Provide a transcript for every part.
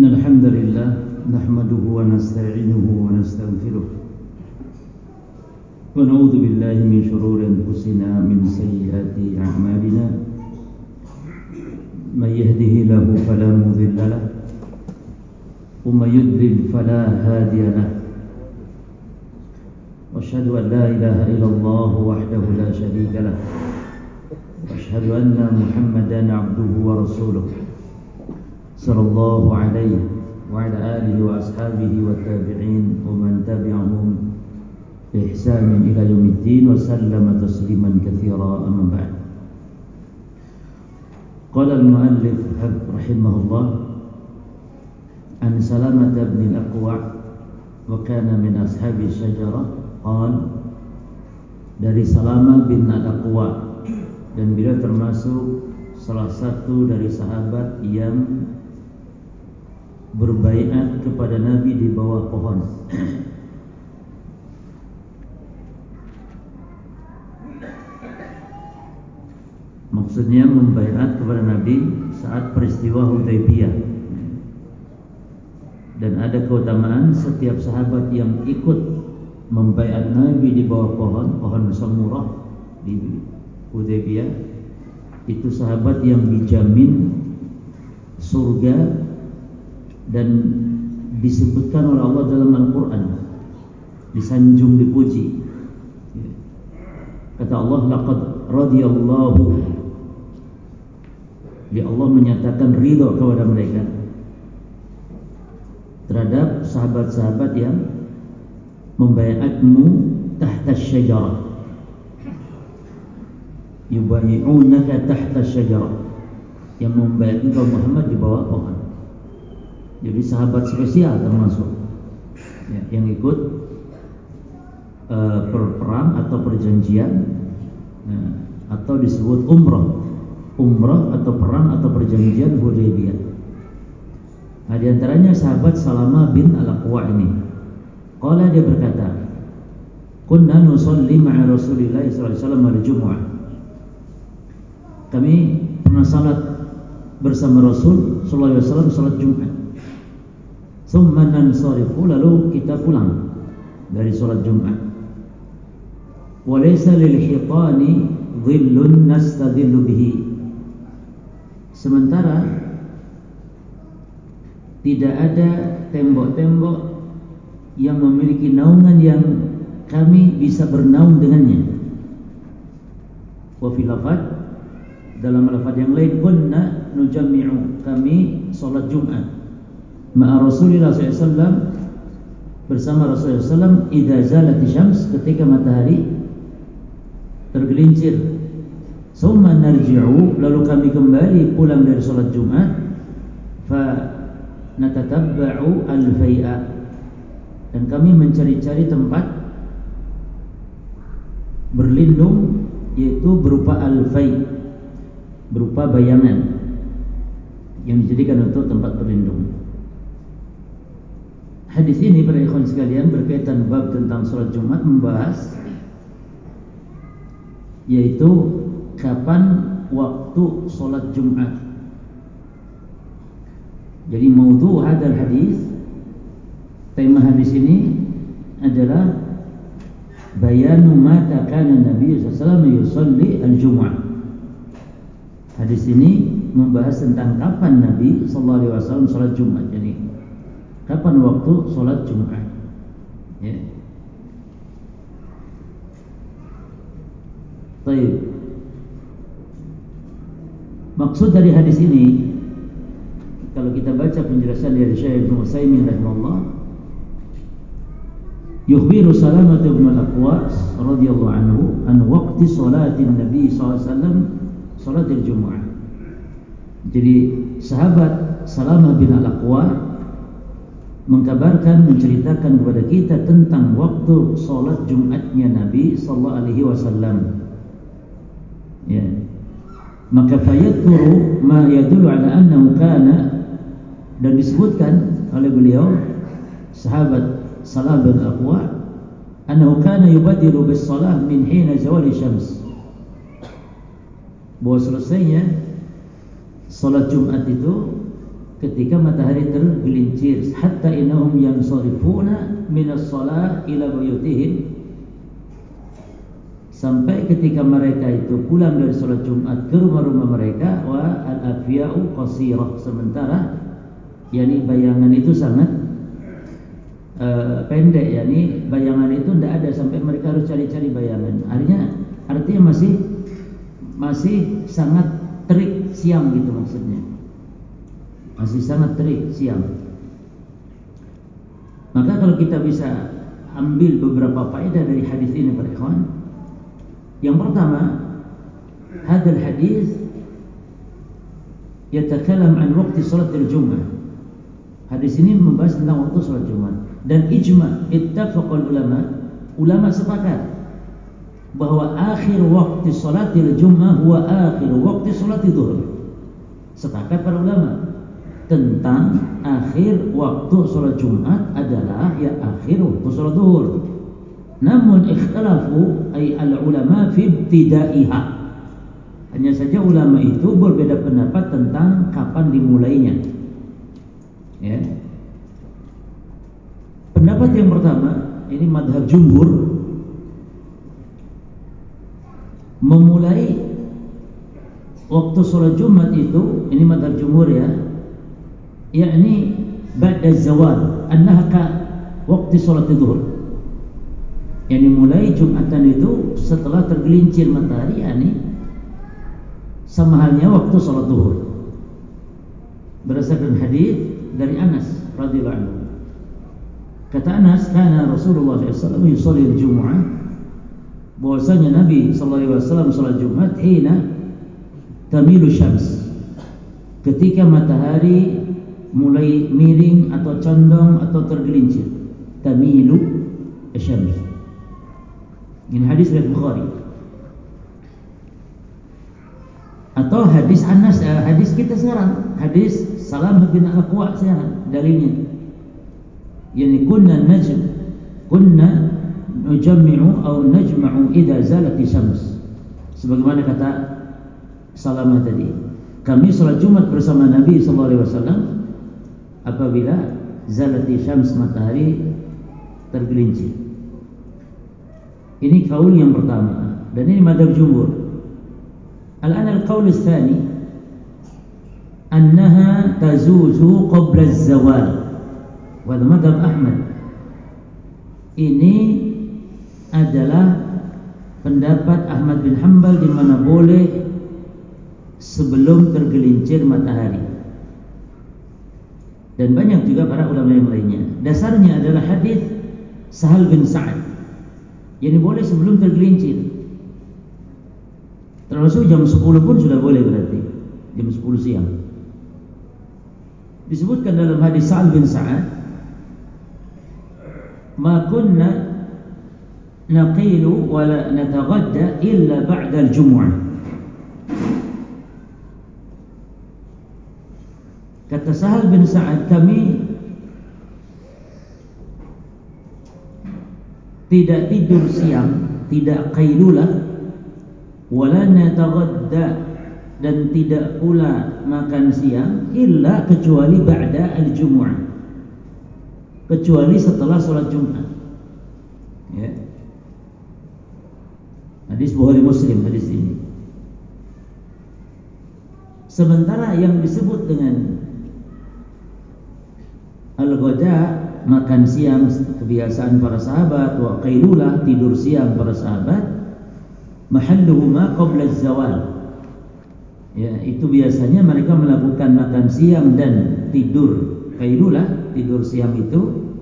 إن الحمد لله نحمده ونستعينه ونستغفره. ونعوذ بالله من شرور أنفسنا من سيئات أعمالنا. من يهده له فلا مضل له ومن يضلل فلا هادي له. وأشهد أن لا إله إلا الله وحده لا شريك له. وأشهد أن محمدا عبده ورسوله. صلى الله عليه وعلى آله وأصحابه والتابعين ومن تبعهم بإحسان إلى يوم الدين وسلم تسليما كثيرا أما بعد. قال المؤلف رحمه الله عن سلامة بن الأقوع وكان من أصحاب الشجرة قال dari Salama bin Al-Aqwa. Dan beliau termasuk salah satu dari sahabat yang berbaiat kepada Nabi di bawah pohon. Maksudnya membaiat kepada Nabi saat peristiwa Hudaybiyah. Dan ada keutamaan setiap sahabat yang ikut membaiat Nabi di bawah pohon, pohon samurah di Hudaybiyah, itu sahabat yang dijamin surga dan disebutkan oleh Allah dalam Al-Quran. Disanjung dipuji. Kata Allah laqad radiyallahu ya Allah menyatakan ridho kepada mereka terhadap sahabat-sahabat yang membayatmu tahta syajarah. Yubayi'unaka tahta syajarah. Yang membayat engkau Muhammad di bawah pohon jadi sahabat spesial termasuk ya, yang ikut uh, perang atau perjanjian uh, atau disebut umrah, umrah atau perang atau perjanjian Hudaybiyah. Nah, di antaranya sahabat Salama bin Al-Aqwa ini. Qala dia berkata, "Kunna nusalli ma'a Rasulillah alaihi wasallam al-jumu'ah." Kami pernah salat bersama Rasul wasallam salat Jumat. Thumma nansarifu lalu kita pulang dari sholat Jumat. Walaysa lil hitani dhillun nastadillu bihi. Sementara tidak ada tembok-tembok yang memiliki naungan yang kami bisa bernaung dengannya. Wa fil dalam lafaz yang lain kunna nujammi'u kami salat Jumat ma'a Rasulullah SAW bersama Rasulullah SAW idza zalati syams ketika matahari tergelincir. Summa narji'u lalu kami kembali pulang dari salat Jumat. Fa natatabba'u al-fai'a dan kami mencari-cari tempat berlindung yaitu berupa al-fai berupa bayangan yang dijadikan untuk tempat berlindung Hadis ini para ikhwan sekalian berkaitan bab tentang sholat Jumat membahas yaitu kapan waktu sholat Jumat. Jadi maudhu hadal hadis tema hadis ini adalah bayanu mata kana Nabi sallallahu yusalli al-jum'ah. Hadis ini membahas tentang kapan Nabi sallallahu alaihi wasallam salat Jumat. Jadi Kapan waktu sholat Jumat? Ya. Baik. Maksud dari hadis ini kalau kita baca penjelasan dari Syekh Ibnu Utsaimin rahimahullah yukhbiru Salamah bin Al-Aqwa radhiyallahu anhu an waqti salatin Nabi sallallahu alaihi wasallam Jumat. Jadi sahabat Salamah bin Al-Aqwa mengkabarkan menceritakan kepada kita tentang waktu solat Jumatnya Nabi sallallahu alaihi wasallam. Ya. Maka fayadhkuru ma yadullu ala annahu kana dan disebutkan oleh beliau sahabat Salam bin Aqwa annahu kana yubadiru bis salah min hina zawali syams. Bahwa selesainya salat Jumat itu ketika matahari tergelincir hatta innahum yansarifuna minas shalah ila buyutihim. Sampai ketika mereka itu pulang dari salat Jumat ke rumah-rumah mereka wa al-afya'u qasirah sementara yakni bayangan itu sangat uh, pendek yakni bayangan itu tidak ada sampai mereka harus cari-cari bayangan. Artinya artinya masih masih sangat terik siang gitu maksudnya masih sangat terik siang. Maka kalau kita bisa ambil beberapa faedah dari hadis ini para ikhwan. Yang pertama hadal hadis yatakalam an waqti salatil jum'ah. Hadis ini membahas tentang waktu salat Jumat. Dan ijma ittafaqal ulama ulama sepakat bahwa akhir waktu salatil Jumat huwa akhir waktu salatil Zuhur. Sepakat para ulama tentang akhir waktu salat Jumat adalah ya akhir waktu salat Zuhur. Namun ikhtalafu ay al ulama fi ibtidaiha. Hanya saja ulama itu berbeda pendapat tentang kapan dimulainya. Ya. Pendapat yang pertama, ini madhab jumhur memulai waktu sholat Jumat itu, ini madhab jumhur ya, yakni zawal, annaha ka waktu sholat zuhur. Yang dimulai Jumatan itu setelah tergelincir matahari, yakni sama halnya waktu sholat zuhur. Berdasarkan hadis dari Anas radhiyallahu anhu. Kata Anas, "Kana Rasulullah SAW yusalli al-jum'ah." Bahwasanya Nabi wasallam salat Jumat hina tamilu syams. Ketika matahari mulai miring atau condong atau tergelincir. Tamilu syams. Ini hadis dari Bukhari. Atau hadis Anas, eh, hadis kita sekarang, hadis Salam bin Al-Aqwa sekarang dalilnya. Yani kunna najm kunna nujammi'u atau najma'u idza zalati syams. Sebagaimana kata Salamah tadi. Kami salat Jumat bersama Nabi sallallahu alaihi wasallam apabila zalati syams matahari tergelincir. Ini kaul yang pertama dan ini madhab jumhur. Al-an al-qaul ats-tsani annaha tazuzu qabla az-zawal wal madhab Ahmad ini adalah pendapat Ahmad bin Hanbal di mana boleh sebelum tergelincir matahari dan banyak juga para ulama yang lainnya. Dasarnya adalah hadis Sahal bin Sa'ad. Yang boleh sebelum tergelincir. Termasuk jam 10 pun sudah boleh berarti. Jam 10 siang. Disebutkan dalam hadis Sa'al bin Sa'ad ma kunna naqilu wa la nataghadda illa ba'da al-jum'ah kata Sa'al bin Sa'ad kami tidak tidur siang tidak qailulah wala nataghadda dan tidak pula makan siang illa kecuali ba'da al-jumu'ah. Kecuali setelah sholat Jumat. Ya. Hadis Bukhari Muslim hadis ini. Sementara yang disebut dengan al-ghada makan siang kebiasaan para sahabat wa qailulah tidur siang para sahabat mahalluhu ma qabla az-zawal. Ya itu biasanya mereka melakukan makan siang dan tidur. Kailulah tidur siang itu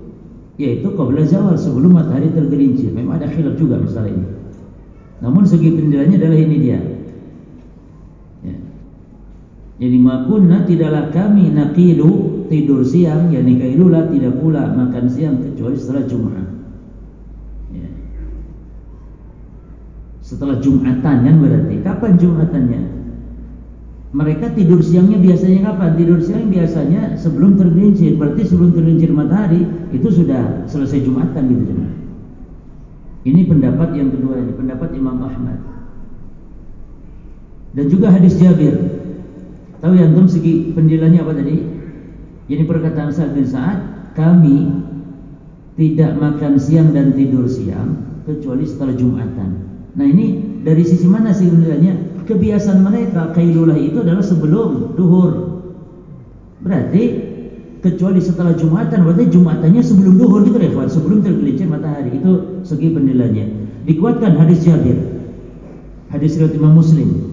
yaitu qabla zawal sebelum matahari tergelincir. Memang ada khilaf juga masalah ini. Namun segi penilaiannya adalah ini dia. Ya. jadi makunna tidaklah kami naqilu tidur siang yakni kailulah tidak pula makan siang kecuali setelah Jumat ya. setelah Jumatan kan berarti kapan Jumatannya mereka tidur siangnya biasanya kapan? Tidur siang biasanya sebelum tergelincir. Berarti sebelum tergelincir matahari itu sudah selesai Jumatan gitu jemaah. Ini pendapat yang kedua ini, pendapat Imam Ahmad. Dan juga hadis Jabir. Tahu yang antum segi pendilanya apa tadi? Ini perkataan Sa'ad bin Sa'ad, kami tidak makan siang dan tidur siang kecuali setelah Jumatan. Nah ini dari sisi mana sih sebenarnya? Kebiasaan mereka kailulah itu adalah sebelum duhur. Berarti kecuali setelah Jumatan, berarti Jumatannya sebelum duhur gitu ya, sebelum tergelincir matahari. Itu segi penilaiannya. Dikuatkan hadis Jabir. Hadis riwayat Imam Muslim.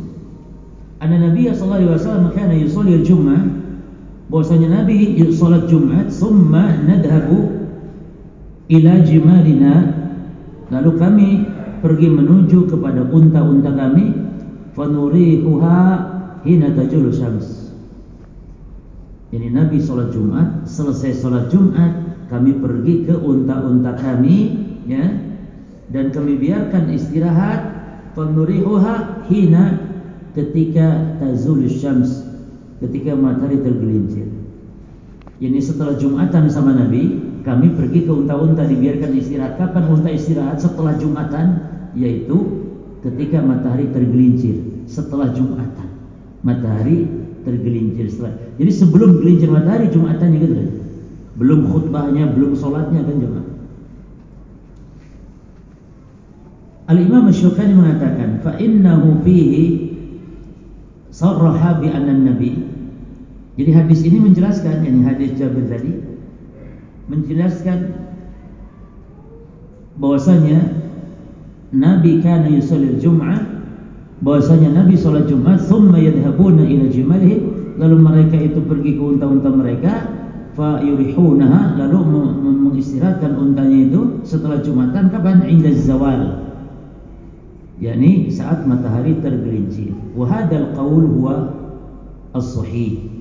Anna Nabi sallallahu alaihi wasallam kana yusalli al-jum'ah bahwasanya Nabi salat Jumat summa nadhabu ila jimalina lalu kami pergi menuju kepada unta-unta kami fanurihuha hina tajulu syams. Ini Nabi salat Jumat selesai salat Jumat kami pergi ke unta-unta kami ya. Dan kami biarkan istirahat fanurihuha hina ketika tazulu syams ketika matahari tergelincir. Ini setelah Jumatan sama Nabi, kami pergi ke unta-unta dibiarkan istirahat. Kapan unta istirahat? Setelah Jumatan, yaitu ketika matahari tergelincir. Setelah Jumatan, matahari tergelincir. Setelah. Jadi sebelum gelincir matahari, Jumatan juga kan? Belum khutbahnya, belum sholatnya kan jemaah. Al-Imam Syukani mengatakan, fa innahu fihi sarraha bi anna nabi jadi hadis ini menjelaskan ini hadis Jabir tadi menjelaskan bahwasanya Nabi kana yusallil jum'ah bahwasanya Nabi salat Jumat thumma yadhhabuna ila jimalihim lalu mereka itu pergi ke unta-unta mereka fa yurihunaha lalu mengistirahatkan untanya itu setelah Jumatan kapan inda zawal yakni saat matahari tergelincir. Wa hadzal qaul huwa as-sahih.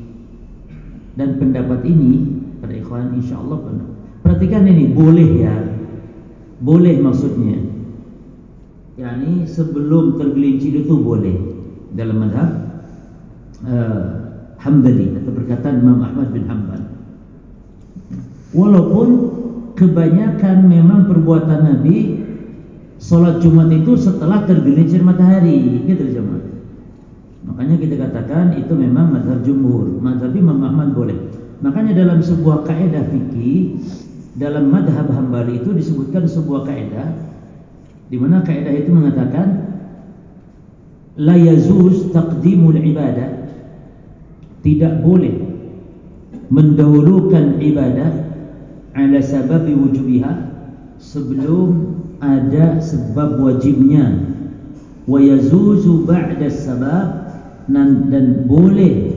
Dan pendapat ini para ikhwan insyaallah benar. Perhatikan ini boleh ya. Boleh maksudnya. yakni sebelum tergelincir itu boleh dalam madhab uh, Hambali atau perkataan Imam Ahmad bin Hanbal. Walaupun kebanyakan memang perbuatan Nabi Sholat Jumat itu setelah tergelincir matahari, gitu jemaah. Makanya kita katakan itu memang mazhab jumhur, mazhab Imam Ahmad boleh. Makanya dalam sebuah kaidah fikih dalam madhab Hambali itu disebutkan sebuah kaidah di mana kaidah itu mengatakan la yazuz taqdimul ibadah. Tidak boleh mendahulukan ibadah ala sababi wujubiha sebelum ada sebab wajibnya. Wa yazuzu ba'da sabab dan, boleh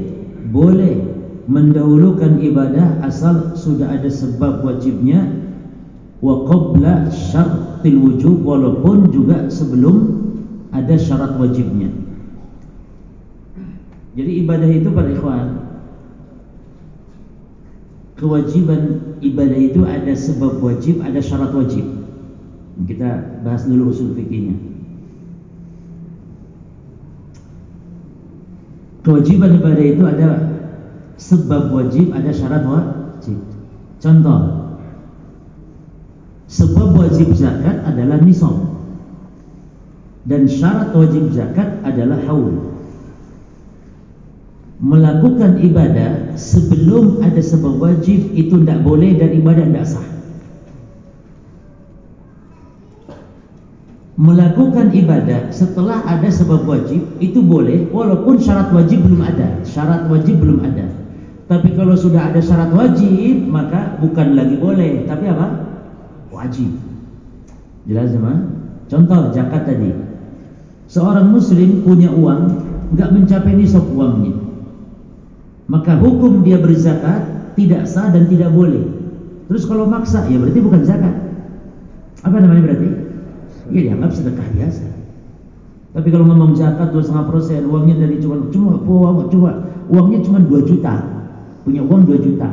boleh mendahulukan ibadah asal sudah ada sebab wajibnya wa qabla syartil wujub walaupun juga sebelum ada syarat wajibnya jadi ibadah itu para ikhwan kewajiban ibadah itu ada sebab wajib ada syarat wajib kita bahas dulu usul fikihnya. Kewajiban ibadah itu ada sebab wajib, ada syarat wajib. Contoh, sebab wajib zakat adalah nisab dan syarat wajib zakat adalah haul. Melakukan ibadah sebelum ada sebab wajib itu tidak boleh dan ibadah tidak sah. Melakukan ibadah setelah ada sebab wajib itu boleh walaupun syarat wajib belum ada. Syarat wajib belum ada. Tapi kalau sudah ada syarat wajib maka bukan lagi boleh. Tapi apa? Wajib. Jelas sama contoh zakat tadi. Seorang muslim punya uang enggak mencapai nisab uangnya. Maka hukum dia berzakat tidak sah dan tidak boleh. Terus kalau maksa ya berarti bukan zakat. Apa namanya berarti ya dianggap sedekah biasa. Tapi kalau ngomong zakat dua setengah persen, uangnya dari cuma cuma uang cuma uangnya cuma dua juta, punya uang dua juta.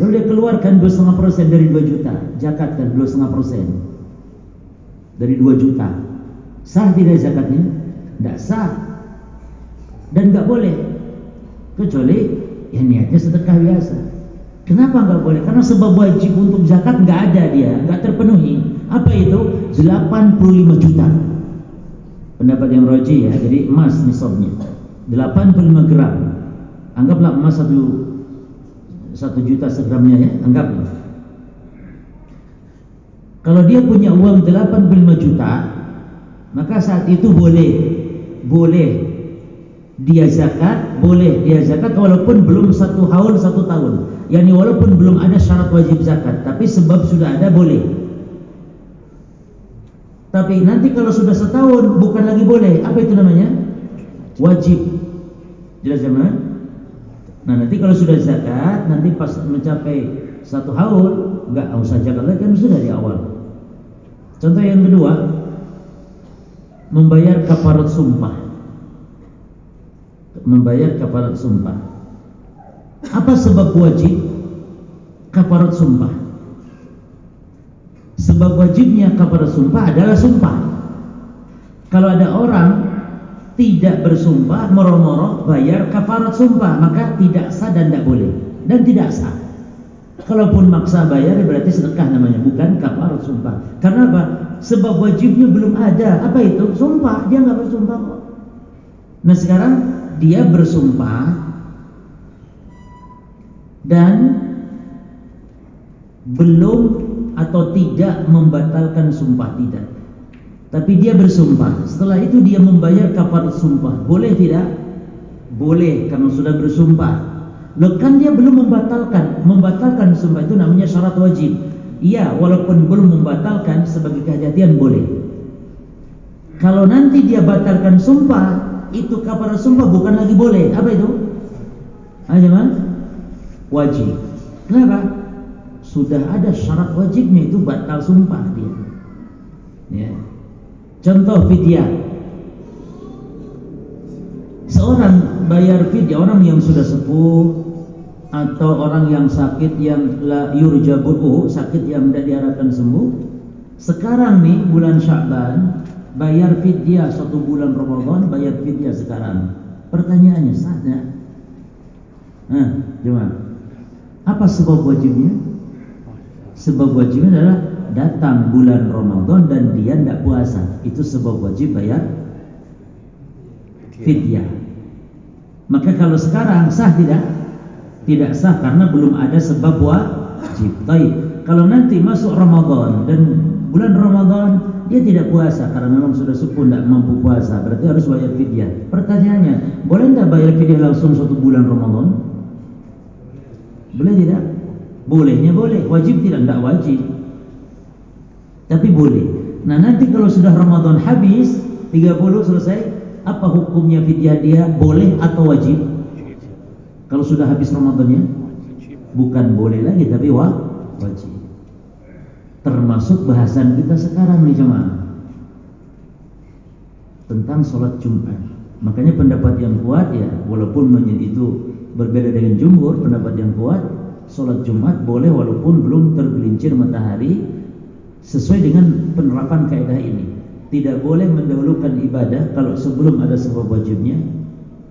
Lalu dia keluarkan dua setengah persen dari dua juta, zakat kan dua setengah persen dari dua juta. Sah tidak zakatnya? Tidak sah dan nggak boleh kecuali ya niatnya sedekah biasa. Kenapa nggak boleh? Karena sebab wajib untuk zakat nggak ada dia, nggak terpenuhi. Apa itu? 85 juta. Pendapat yang roji ya. Jadi emas nisabnya 85 gram. Anggaplah emas satu satu juta segramnya ya, anggaplah. Kalau dia punya uang 85 juta, maka saat itu boleh boleh dia zakat, boleh dia zakat walaupun belum satu haul satu tahun. Yani walaupun belum ada syarat wajib zakat, tapi sebab sudah ada boleh. Tapi nanti kalau sudah setahun bukan lagi boleh. Apa itu namanya? Wajib. Jelas ya, Nah, nanti kalau sudah zakat, nanti pas mencapai satu haul, enggak usah zakat lagi kan sudah di awal. Contoh yang kedua, membayar kafarat sumpah. Membayar kafarat sumpah. Apa sebab wajib? Kafarat sumpah? Sebab wajibnya kafarat sumpah adalah sumpah. Kalau ada orang tidak bersumpah moro-moro bayar kafarat sumpah maka tidak sah dan tidak boleh. Dan tidak sah. Kalaupun maksa bayar ya berarti sedekah namanya bukan kafarat sumpah. Karena apa? Sebab wajibnya belum ada. Apa itu? Sumpah. Dia nggak bersumpah kok. Nah sekarang dia bersumpah dan belum atau tidak membatalkan sumpah tidak tapi dia bersumpah. Setelah itu dia membayar kafarat sumpah. Boleh tidak? Boleh karena sudah bersumpah. Loh kan dia belum membatalkan. Membatalkan sumpah itu namanya syarat wajib. Iya, walaupun belum membatalkan sebagai kehadian boleh. Kalau nanti dia batalkan sumpah, itu kafarat sumpah bukan lagi boleh. Apa itu? Aja mah? Wajib. Kenapa? Sudah ada syarat wajibnya itu batal sumpah dia. Ya. Contoh fidyah. Seorang bayar fidyah orang yang sudah sepuh atau orang yang sakit yang la yurjabuhu, sakit yang tidak diharapkan sembuh. Sekarang nih bulan Sya'ban bayar fidyah satu bulan Ramadan bayar fidyah sekarang. Pertanyaannya sahnya? Nah, gimana? Apa sebab wajibnya? Sebab wajibnya adalah datang bulan Ramadan dan dia tidak puasa, itu sebab wajib bayar fidyah. Maka kalau sekarang sah tidak? Tidak sah karena belum ada sebab wajib. Baik. Kalau nanti masuk Ramadan dan bulan Ramadan dia tidak puasa karena memang sudah suku tidak mampu puasa, berarti harus bayar fidyah. Pertanyaannya, boleh tidak bayar fidyah langsung satu bulan Ramadan? Boleh tidak? Bolehnya boleh, wajib tidak? Tidak wajib. Tapi boleh. Nah nanti kalau sudah Ramadan habis 30 selesai Apa hukumnya fidyah dia Boleh atau wajib Kalau sudah habis Ramadannya Bukan boleh lagi tapi wajib Termasuk bahasan kita sekarang nih jemaah Tentang sholat Jumat Makanya pendapat yang kuat ya Walaupun itu berbeda dengan jumhur Pendapat yang kuat Sholat Jumat boleh walaupun belum tergelincir matahari sesuai dengan penerapan kaidah ini. Tidak boleh mendahulukan ibadah kalau sebelum ada sebab wajibnya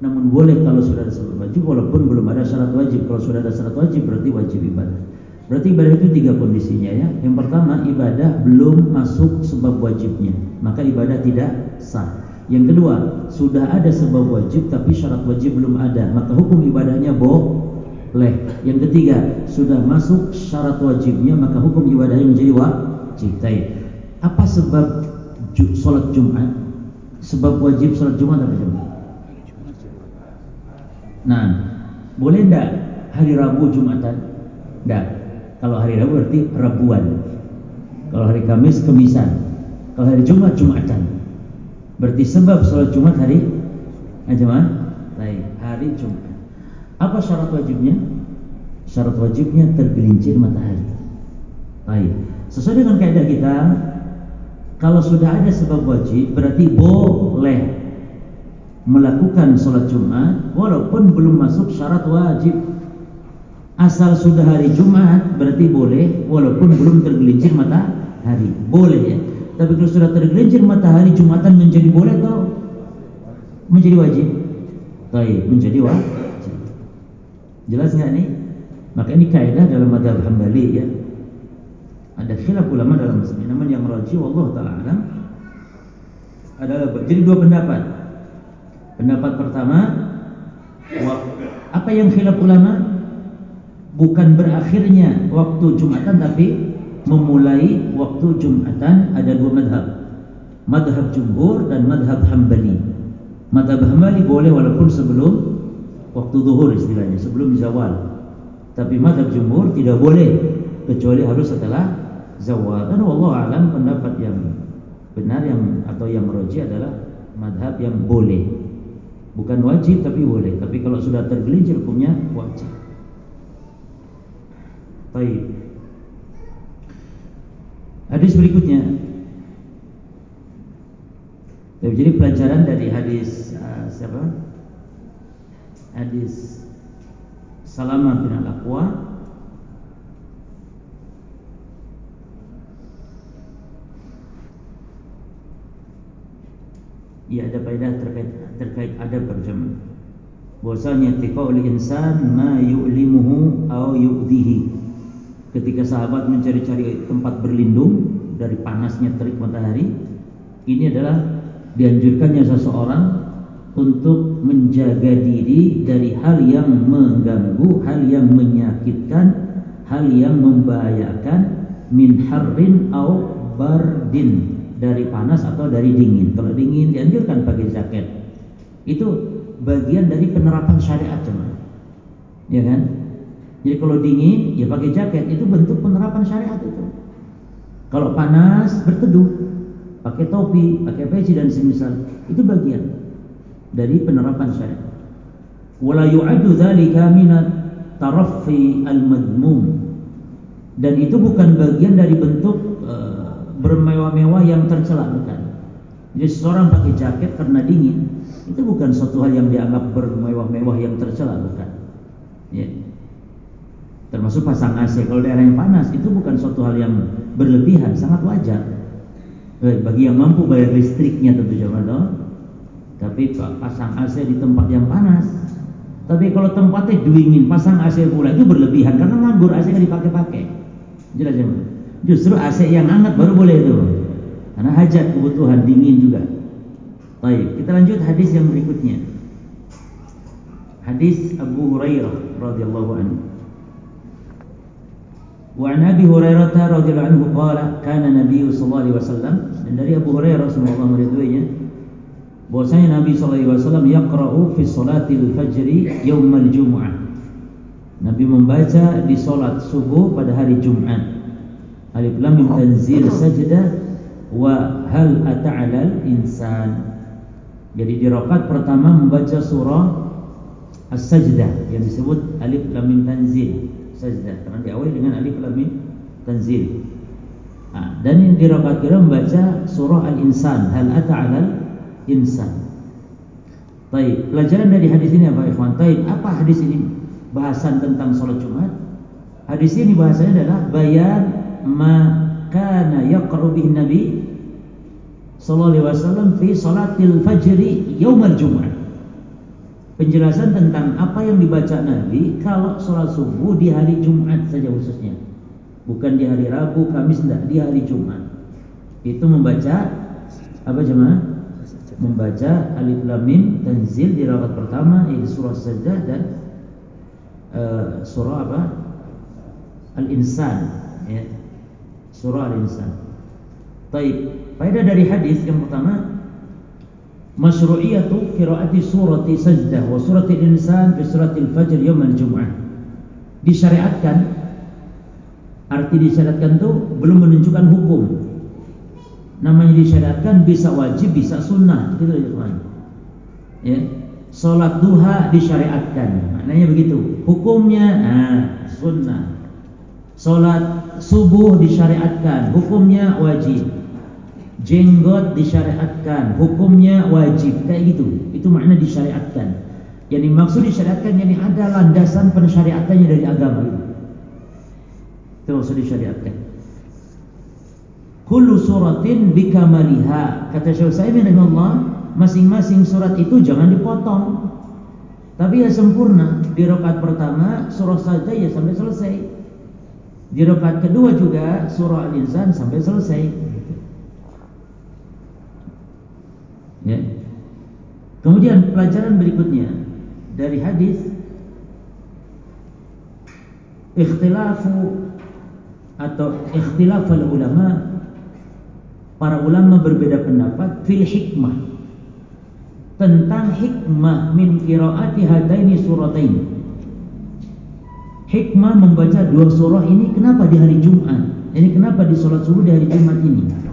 namun boleh kalau sudah ada sebab wajib walaupun belum ada syarat wajib. Kalau sudah ada syarat wajib berarti wajib ibadah. Berarti ibadah itu tiga kondisinya ya. Yang pertama ibadah belum masuk sebab wajibnya maka ibadah tidak sah yang kedua sudah ada sebab wajib tapi syarat wajib belum ada maka hukum ibadahnya boleh yang ketiga sudah masuk syarat wajibnya maka hukum ibadahnya menjadi wajib cintai. Apa sebab solat Jumat? Sebab wajib solat Jumat apa Jumat? Nah, boleh ndak hari Rabu Jumatan? Ndak. Kalau hari Rabu berarti Rabuan. Kalau hari Kamis Kemisan. Kalau hari Jumat Jumatan. Berarti sebab solat Jumat hari Jumat? Baik, hari Jumat. Apa syarat wajibnya? Syarat wajibnya tergelincir matahari. Baik. Sesuai dengan kaidah kita, kalau sudah ada sebab wajib berarti boleh melakukan sholat Jumat walaupun belum masuk syarat wajib. Asal sudah hari Jumat berarti boleh walaupun belum tergelincir matahari. Boleh ya. Tapi kalau sudah tergelincir matahari Jumatan menjadi boleh atau menjadi wajib? Baik, menjadi wajib. Jelas nggak nih? Maka ini kaidah dalam madhab Hambali ya ada khilaf ulama dalam masalah ini. Namun yang rajih Allah taala alam adalah jadi dua pendapat. Pendapat pertama, apa yang khilaf ulama? bukan berakhirnya waktu Jumatan tapi memulai waktu Jumatan ada dua madhab. Madhab jumhur dan madhab hambali. Madhab hambali boleh walaupun sebelum waktu zuhur istilahnya sebelum zawal. Tapi madhab jumhur tidak boleh kecuali harus setelah zawal. Dan Allah alam pendapat yang benar yang atau yang meroji adalah madhab yang boleh. Bukan wajib tapi boleh. Tapi kalau sudah tergelincir hukumnya wajib. Baik hadis berikutnya jadi pelajaran dari hadis uh, siapa hadis Salamah bin Al-Aqwa ia ada faedah terkait terkait adab berjamaah. Bahwasanya tiqaul insan ma yu'limuhu aw yu'dhihi. Ketika sahabat mencari-cari tempat berlindung dari panasnya terik matahari, ini adalah dianjurkannya seseorang untuk menjaga diri dari hal yang mengganggu, hal yang menyakitkan, hal yang membahayakan min harrin au bardin dari panas atau dari dingin. Kalau dingin dianjurkan pakai jaket. Itu bagian dari penerapan syariat cuma. Ya kan? Jadi kalau dingin ya pakai jaket itu bentuk penerapan syariat itu. Kalau panas berteduh, pakai topi, pakai peci dan semisal itu bagian dari penerapan syariat. Wala yu'adu dzalika minat taraffi al-madmum. Dan itu bukan bagian dari bentuk uh, bermewah-mewah yang tercela bukan. Jadi seorang pakai jaket karena dingin itu bukan suatu hal yang dianggap bermewah-mewah yang tercela bukan. Ya. Termasuk pasang AC kalau daerah yang panas itu bukan suatu hal yang berlebihan, sangat wajar. Bagi yang mampu bayar listriknya tentu saja dong. Tapi pasang AC di tempat yang panas. Tapi kalau tempatnya dingin, pasang AC pula itu berlebihan karena nganggur AC kan dipakai-pakai. Jelas ya, Justru AC yang hangat baru boleh itu. Karena hajat kebutuhan dingin juga. Baik, kita lanjut hadis yang berikutnya. Hadis Abu Hurairah radhiyallahu anhu. Wa an Abi Hurairah radhiyallahu anhu qala kana Nabi sallallahu alaihi wasallam dan dari Abu Hurairah semoga Allah meridhoinya bahwasanya Nabi sallallahu alaihi wasallam yaqra'u fi salatil fajri yaumal jumu'ah. Nabi membaca di salat subuh pada hari Jumat. Alif Lam Mim Tanzil Sajdah wa hal ata'alal insan. Jadi di rakaat pertama membaca surah As-Sajdah yang disebut Alif Lam Mim Tanzil Sajdah karena diawali dengan Alif Lam Mim Tanzil. Nah, dan di rakaat kedua membaca surah Al-Insan, hal ata'alal insan. Baik, pelajaran dari hadis ini apa ikhwan? Baik, apa hadis ini? Bahasan tentang salat Jumat. Hadis ini bahasanya adalah bayan ma kana yaqra'u Nabi sallallahu alaihi wasallam fi salatil fajri yaumal Jumat. Penjelasan tentang apa yang dibaca Nabi kalau sholat subuh di hari Jumat saja khususnya. Bukan di hari Rabu, Kamis enggak, di hari Jumat. Itu membaca apa jemaah? Membaca Alif Lam Mim Tanzil di rakaat pertama yaitu surah Sajdah dan uh, surah apa? Al-Insan ya surah Al-Insan. Baik, faedah dari hadis yang pertama masyru'iyatu qiraati surati sajdah wa surati al-insan fi surati al-fajr yaum al-jum'ah. Disyariatkan arti disyariatkan itu belum menunjukkan hukum. Namanya disyariatkan bisa wajib, bisa sunnah, gitu ya, teman. Ya. Salat duha disyariatkan. Maknanya begitu. Hukumnya ah, sunnah. Salat subuh disyariatkan, hukumnya wajib. Jenggot disyariatkan, hukumnya wajib. Kayak gitu. Itu makna disyariatkan. Yang dimaksud disyariatkan yang ada landasan pensyariatannya dari agama itu. Itu maksud disyariatkan. Kullu suratin bikamaliha. Kata Syekh Utsaimin rahimahullah, masing-masing surat itu jangan dipotong. Tapi ya sempurna. Di rakaat pertama surah saja ya sampai selesai. Di rakaat kedua juga surah Al-Insan sampai selesai. Ya. Kemudian pelajaran berikutnya dari hadis ikhtilafu atau ikhtilafal ulama. Para ulama berbeda pendapat fil hikmah tentang hikmah min qiraati hadaini suratain hikmah membaca dua surah ini kenapa di hari Jumat? Ini kenapa di sholat subuh di hari Jumat ini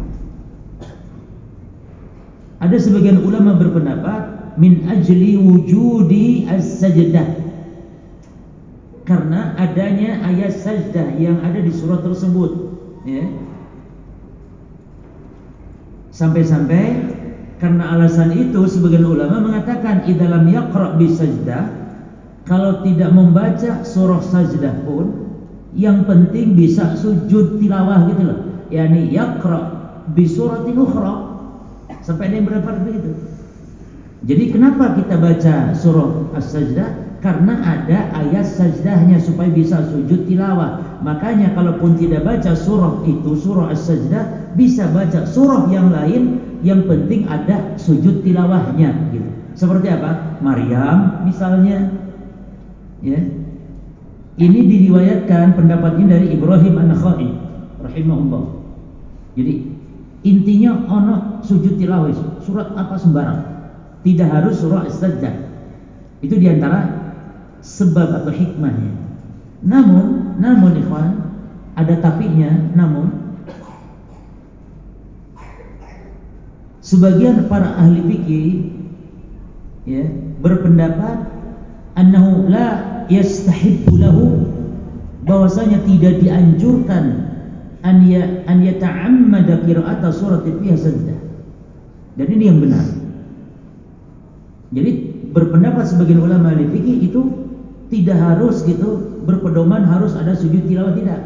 ada sebagian ulama berpendapat min ajli wujudi as-sajdah. Karena adanya ayat sajdah yang ada di surat tersebut ya. Sampai-sampai karena alasan itu sebagian ulama mengatakan idalam yaqra bi sajdah kalau tidak membaca surah sajdah pun yang penting bisa sujud tilawah gitu loh. Yakni yaqra bi suratin ukhra sampai ada yang berpendapat jadi kenapa kita baca surah as-sajdah karena ada ayat sajdahnya supaya bisa sujud tilawah. Makanya kalaupun tidak baca surah itu surah as-sajdah bisa baca surah yang lain yang penting ada sujud tilawahnya gitu. Seperti apa? Maryam misalnya. Ya. Ini diriwayatkan pendapat ini dari Ibrahim An-Nakhai rahimahullah. Jadi intinya ono sujud tilawah surat apa sembarang. Tidak harus surah as-sajdah. Itu di antara sebab atau hikmahnya. Namun, namun ikhwan, ada tapinya, namun sebagian para ahli fikih ya, berpendapat annahu la yastahibbu lahu bahwasanya tidak dianjurkan an ya an yata'ammada qira'ata surat fiha sajdah. Dan ini yang benar. Jadi berpendapat sebagian ulama ahli fikih itu tidak harus gitu berpedoman harus ada sujud tilawah tidak.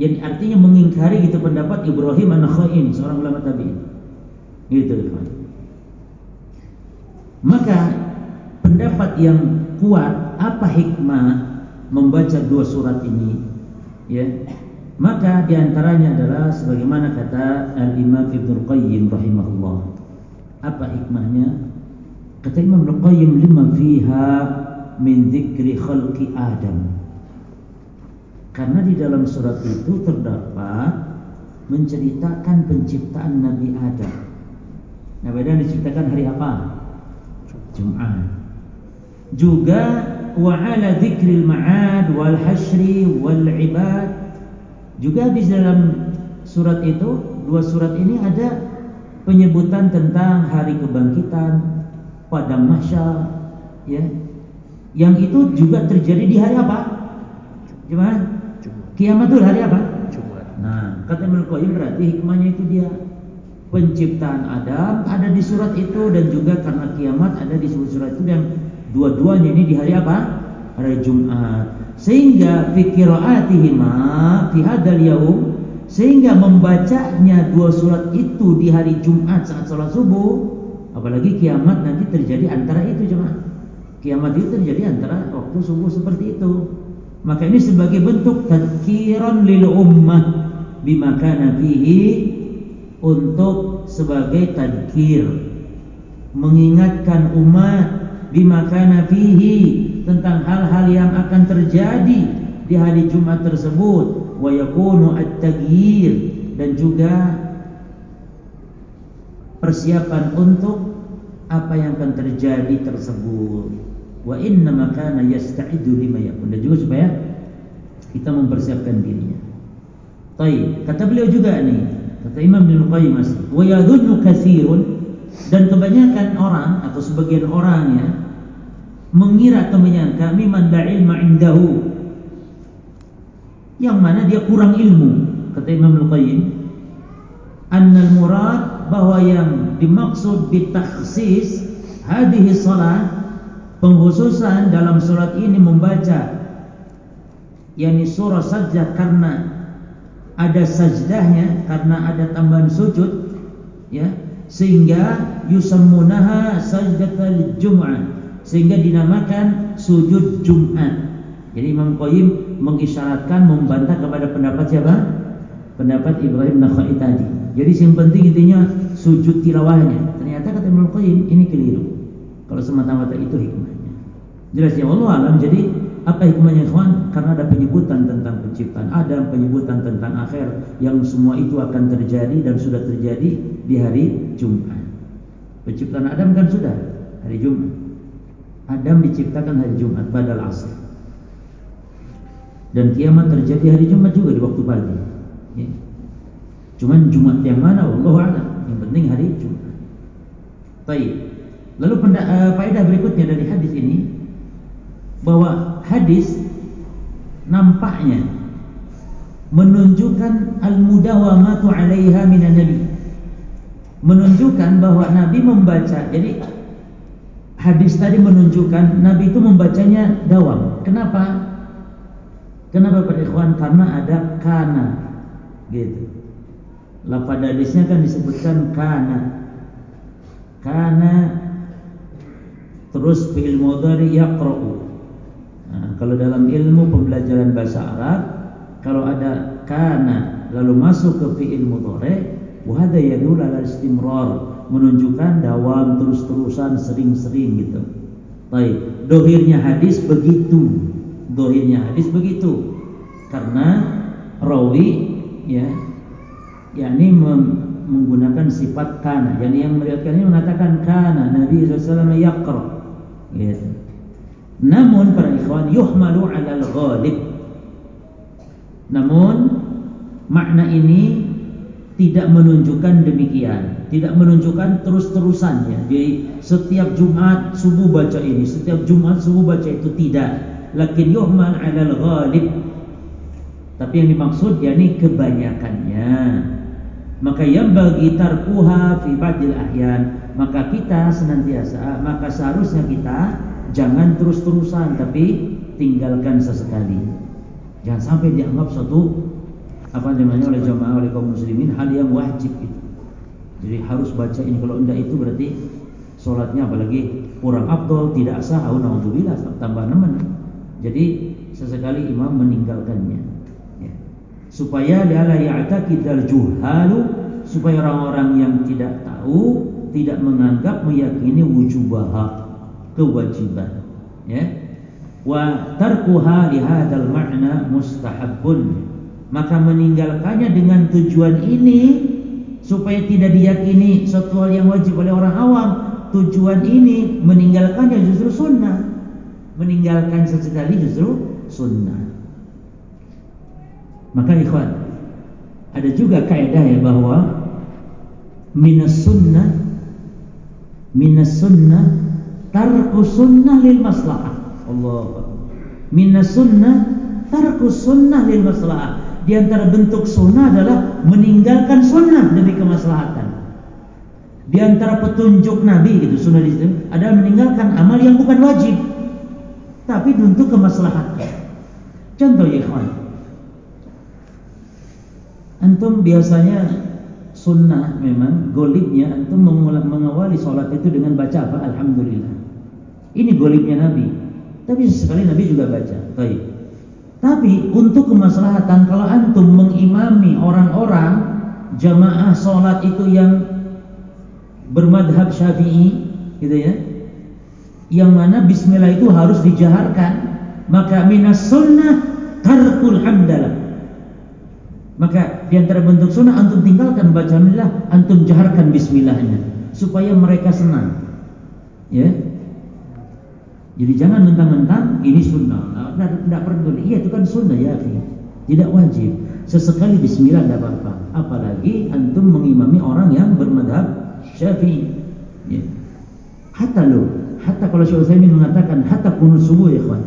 Yang artinya mengingkari gitu pendapat Ibrahim An-Nakhain seorang ulama tabi'in. Gitu. Maka pendapat yang kuat apa hikmah membaca dua surat ini ya maka di antaranya adalah sebagaimana kata Al Imam Ibnu Qayyim rahimahullah apa hikmahnya kata Imam Ibnu Qayyim lima fiha min dzikri khalqi Adam. Karena di dalam surat itu terdapat menceritakan penciptaan Nabi Adam. Nabi Adam diciptakan hari apa? Jumat. Juga wa ala dzikril ma'ad wal hasyri wal ibad. Juga di dalam surat itu, dua surat ini ada penyebutan tentang hari kebangkitan, pada mahsyar, ya, yang itu juga terjadi di hari apa? Gimana? Kiamat itu hari apa? Jumat. Nah, kata Ibnu Qayyim berarti hikmahnya itu dia penciptaan Adam ada di surat itu dan juga karena kiamat ada di surat itu dan dua-duanya ini di hari apa? Hari Jumat. Sehingga fikiraatihima fi hadzal yaum sehingga membacanya dua surat itu di hari Jumat saat sholat subuh apalagi kiamat nanti terjadi antara itu jemaah Kiamat itu terjadi antara waktu subuh seperti itu. Maka ini sebagai bentuk tadkiran lil ummah bima fihi untuk sebagai tadkir mengingatkan umat bima kana fihi tentang hal-hal yang akan terjadi di hari Jumat tersebut wa yakunu at-taghyir dan juga persiapan untuk apa yang akan terjadi tersebut. Wa inna makana yasta'idu lima yakun. Dan juga supaya kita mempersiapkan dirinya. Baik, kata beliau juga nih, kata Imam Ibnu Qayyim wa yadhunnu katsirun dan kebanyakan orang atau sebagian orang ya mengira atau menyangka miman la ilma indahu. Yang mana dia kurang ilmu kata Imam Al-Qayyim. Annal murad bahwa yang dimaksud bitakhsis hadhihi salat penghususan dalam surat ini membaca yakni surah sajdah karena ada sajdahnya karena ada tambahan sujud ya sehingga yusammunaha sajdatul jum'ah sehingga dinamakan sujud Jumat. Jadi Imam Qayyim mengisyaratkan membantah kepada pendapat siapa? Pendapat Ibrahim Nakhai tadi. Jadi yang penting intinya sujud tilawahnya. Ternyata kata Ibnu Qayyim ini keliru. Kalau semata-mata itu hikmahnya. Jelas ya Allah alam. Jadi Apa hikmahnya ikhwan? Karena ada penyebutan tentang penciptaan Adam, penyebutan tentang akhir yang semua itu akan terjadi dan sudah terjadi di hari Jumat. Penciptaan Adam kan sudah hari Jumat. Adam diciptakan hari Jumat badal asr. Dan kiamat terjadi hari Jumat juga di waktu pagi. Ya. Cuman Jumat yang mana? Allah a'lam. Yang penting hari Jumat. Baik. Lalu uh, faedah berikutnya dari hadis ini bahwa hadis nampaknya menunjukkan al-mudawamatu 'alaiha minan nabi. Menunjukkan bahwa nabi membaca. Jadi hadis tadi menunjukkan nabi itu membacanya dawam. Kenapa? Kenapa para ikhwan? Karena ada kana. Gitu. Lafaz hadisnya kan disebutkan kana. Kana terus fi'il mudhari yaqra'u Nah, kalau dalam ilmu pembelajaran bahasa Arab, kalau ada kana lalu masuk ke fi'il mudhari, wa hadha yadul ala istimrar, menunjukkan dawam terus-terusan sering-sering gitu. Baik, dohirnya hadis begitu. Dohirnya hadis begitu. Karena rawi ya yakni menggunakan sifat kana. Yani yang meriwayatkan ini mengatakan kana Nabi wasallam yaqra. Gitu. Namun para ikhwan yuhmalu al ghalib. Namun makna ini tidak menunjukkan demikian, tidak menunjukkan terus-terusannya. Jadi setiap Jumat subuh baca ini, setiap Jumat subuh baca itu tidak. Lakin yuhmal al ghalib. Tapi yang dimaksud yakni kebanyakannya. Maka yang bagi tarkuha fi ba'dil ahyan, maka kita senantiasa, maka seharusnya kita Jangan terus-terusan tapi tinggalkan sesekali. Jangan sampai dianggap satu apa namanya oleh jamaah oleh kaum muslimin hal yang wajib itu. Jadi harus baca ini kalau tidak itu berarti sholatnya apalagi kurang abdul, tidak sah, naudzubillah tambah nemen. Jadi sesekali imam meninggalkannya. Ya. Supaya liala ya'taqidal juhalu supaya orang-orang yang tidak tahu tidak menganggap meyakini wujubaha kewajiban ya wa tarkuha lihadzal ma'na mustahabbun maka meninggalkannya dengan tujuan ini supaya tidak diyakini suatu hal yang wajib oleh orang awam tujuan ini meninggalkannya justru sunnah meninggalkan sesekali justru sunnah maka ikhwan ada juga kaidah ya bahwa minas sunnah minas sunnah tarku sunnah lil maslahah. Allah. Minas sunnah tarku sunnah lil maslahah. Di antara bentuk sunnah adalah meninggalkan sunnah demi kemaslahatan. Di antara petunjuk Nabi itu sunnah di situ adalah meninggalkan amal yang bukan wajib, tapi untuk kemaslahatan. Contoh ya kawan, antum biasanya sunnah memang golibnya antum mengawali sholat itu dengan baca apa? Alhamdulillah. Ini golibnya Nabi. Tapi sekali Nabi juga baca. Baik. Tapi untuk kemaslahatan kalau antum mengimami orang-orang jamaah sholat itu yang bermadhab syafi'i gitu ya yang mana bismillah itu harus dijaharkan. Maka minas sunnah tarkul hamdalah. Maka di antara bentuk sunnah antum tinggalkan bacaan antum jaharkan bismillahnya supaya mereka senang. Ya jadi jangan mentang-mentang ini sunnah. Tidak peduli. Iya itu kan sunnah ya. Tidak wajib. Sesekali Bismillah tidak apa-apa. Apalagi antum mengimami orang yang bermadhab Syafi'i. Ya. Hatta lo, hatta kalau Syekh mengatakan hatta kunut subuh ya kawan.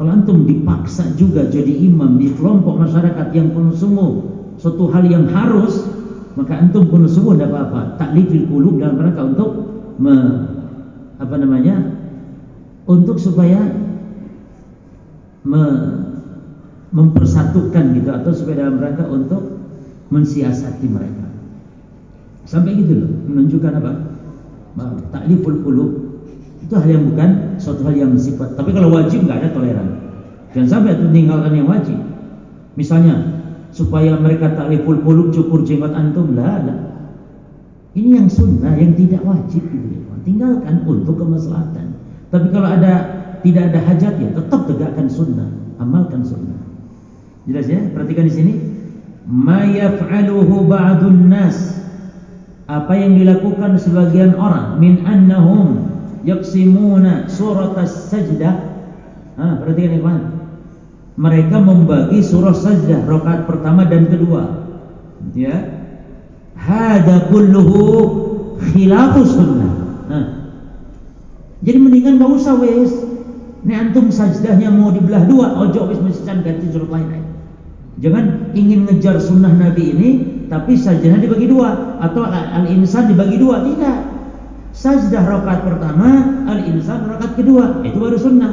Kalau antum dipaksa juga jadi imam di kelompok masyarakat yang kunut subuh, suatu hal yang harus, maka antum kunut subuh tidak apa-apa. Taklifil qulub dalam rangka untuk me, apa namanya? Untuk supaya me, mempersatukan gitu atau supaya dalam rangka untuk mensiasati mereka. Sampai gitu loh, menunjukkan apa? Takliful qulub itu hal yang bukan suatu hal yang sifat. Tapi kalau wajib nggak ada toleran. Jangan sampai itu tinggalkan yang wajib. Misalnya supaya mereka takliful qulub cukur jenggot antum lah, lah. Ini yang sunnah yang tidak wajib gitu ya. Tinggalkan untuk kemaslahatan. Tapi kalau ada tidak ada hajat ya tetap tegakkan sunnah, amalkan sunnah. Jelas ya? Perhatikan di sini. Ma yaf'aluhu ba'dun nas. Apa yang dilakukan sebagian orang min annahum yaqsimuna surat as-sajdah. Ah, perhatikan ikhwan. Mereka membagi surah sajdah rakaat pertama dan kedua. Ya. Hada kulluhu khilafu sunnah. Nah. Jadi mendingan gak usah wes. Ini antum sajdahnya mau dibelah dua, ojo wes mesti ganti surat lain. Jangan ingin ngejar sunnah Nabi ini, tapi sajdahnya dibagi dua atau al-insan dibagi dua. Tidak. Sajdah rakaat pertama, al-insan rakaat kedua. Itu baru sunnah.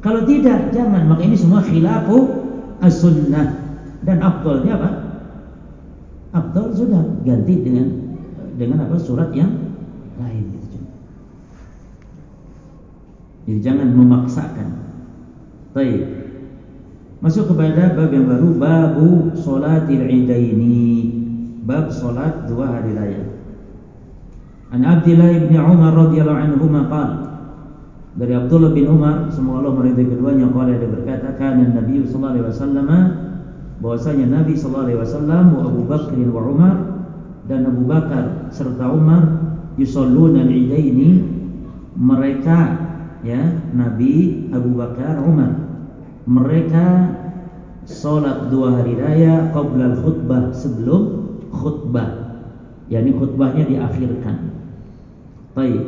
Kalau tidak, jangan. Maka ini semua khilafu as-sunnah. Dan afdalnya apa? Afdal sudah ganti dengan dengan apa? Surat yang lain gitu. Jadi jangan memaksakan. Baik. Masuk kepada bab yang baru babu salatil idaini. Bab salat dua hari raya. An Abdullah bin Umar radhiyallahu anhu maqal dari Abdullah bin Umar semoga Allah meridai keduanya qala dia berkata kana Nabi sallallahu alaihi wasallam bahwasanya Nabi sallallahu alaihi wasallam wa Abu Bakar wa Umar dan Abu Bakar serta Umar yusalluna al-idaini mereka ya Nabi Abu Bakar Umar. Mereka sholat dua hari raya qabla khutbah sebelum khutbah. Yakni khutbahnya diakhirkan. Baik.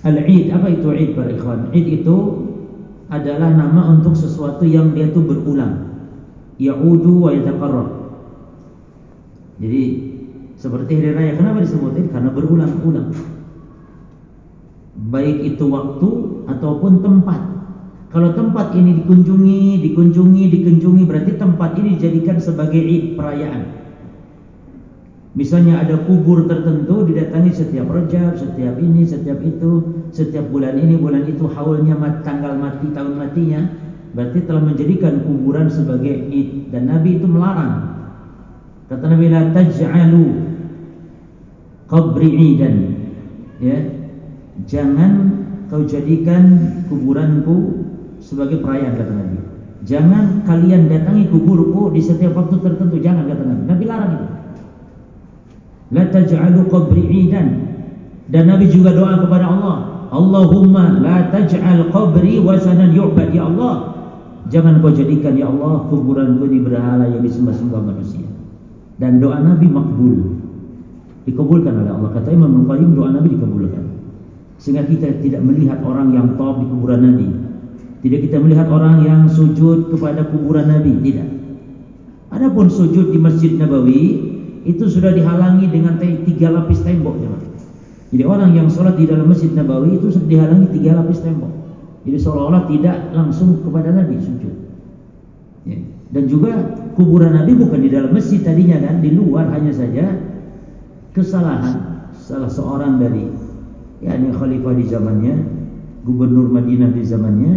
Al-Eid apa itu Eid para ikhwan? Eid itu adalah nama untuk sesuatu yang dia itu berulang. Ya'udu wa yataqarrab. Jadi seperti hari raya. Kenapa disebutin karena berulang-ulang baik itu waktu ataupun tempat. Kalau tempat ini dikunjungi, dikunjungi, dikunjungi berarti tempat ini dijadikan sebagai id perayaan. Misalnya ada kubur tertentu didatangi setiap rojab, setiap ini, setiap itu, setiap bulan ini, bulan itu haulnya mat, tanggal mati, tahun matinya, berarti telah menjadikan kuburan sebagai id dan Nabi itu melarang. Kata Nabi la taj'alu qabri. Ya, Jangan kau jadikan kuburanku sebagai perayaan kata Nabi. Jangan kalian datangi kuburku di setiap waktu tertentu. Jangan kata Nabi. Nabi larang itu. La taj'alu qabri idan. Dan Nabi juga doa kepada Allah. Allahumma la taj'al qabri wasanan yu'bad ya Allah. Jangan kau jadikan ya Allah kuburanku ini berhala yang disembah-sembah manusia. Dan doa Nabi makbul. Dikabulkan oleh Allah. Kata Imam Al-Qayyim doa Nabi dikabulkan. Sehingga kita tidak melihat orang yang top di kuburan Nabi. Tidak kita melihat orang yang sujud kepada kuburan Nabi Tidak. Adapun sujud di Masjid Nabawi Itu sudah dihalangi dengan tiga lapis tembok Jadi orang yang sholat di dalam Masjid Nabawi Itu sudah dihalangi tiga lapis tembok. Jadi seolah-olah tidak langsung kepada Nabi sujud. Ya. Dan juga kuburan Nabi bukan di dalam masjid tadinya kan Di luar hanya saja Kesalahan Salah seorang dari yakni khalifah di zamannya, gubernur Madinah di zamannya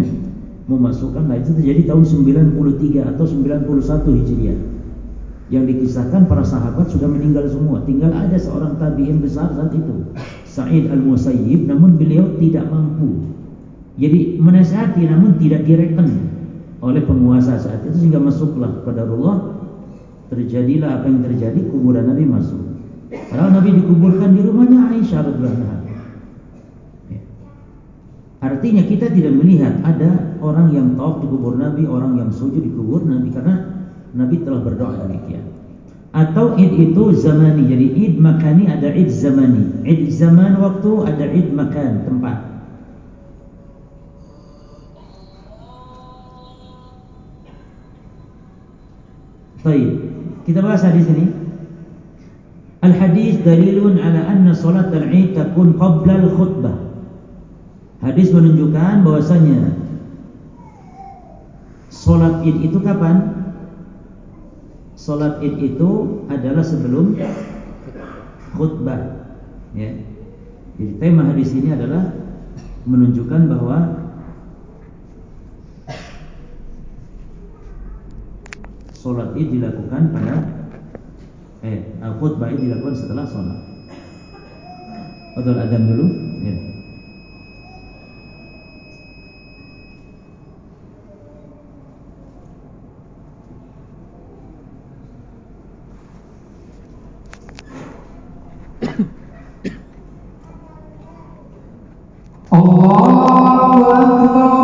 memasukkan nah itu terjadi tahun 93 atau 91 Hijriah. Yang dikisahkan para sahabat sudah meninggal semua, tinggal ada seorang tabi'in besar saat itu, Sa'id Al-Musayyib namun beliau tidak mampu. Jadi menasihati namun tidak direken oleh penguasa saat itu sehingga masuklah kepada Allah terjadilah apa yang terjadi kuburan Nabi masuk. Padahal Nabi dikuburkan di rumahnya Aisyah radhiyallahu anha. Artinya kita tidak melihat ada orang yang tawaf di kubur Nabi, orang yang sujud di kubur Nabi karena Nabi telah berdoa demikian. Atau id itu zamani. Jadi id makani ada id zamani. Id zaman waktu ada id makan tempat. Baik, kita bahas hadis ini. Al hadis dalilun ala anna salat al-id takun qabla al-khutbah. Hadis menunjukkan bahwasanya Salat Id itu kapan? Salat Id itu adalah sebelum khutbah. Ya. Jadi tema hadis ini adalah menunjukkan bahwa Salat Id dilakukan pada eh khutbah Id dilakukan setelah salat. Betul adzan dulu? Ya. Allah.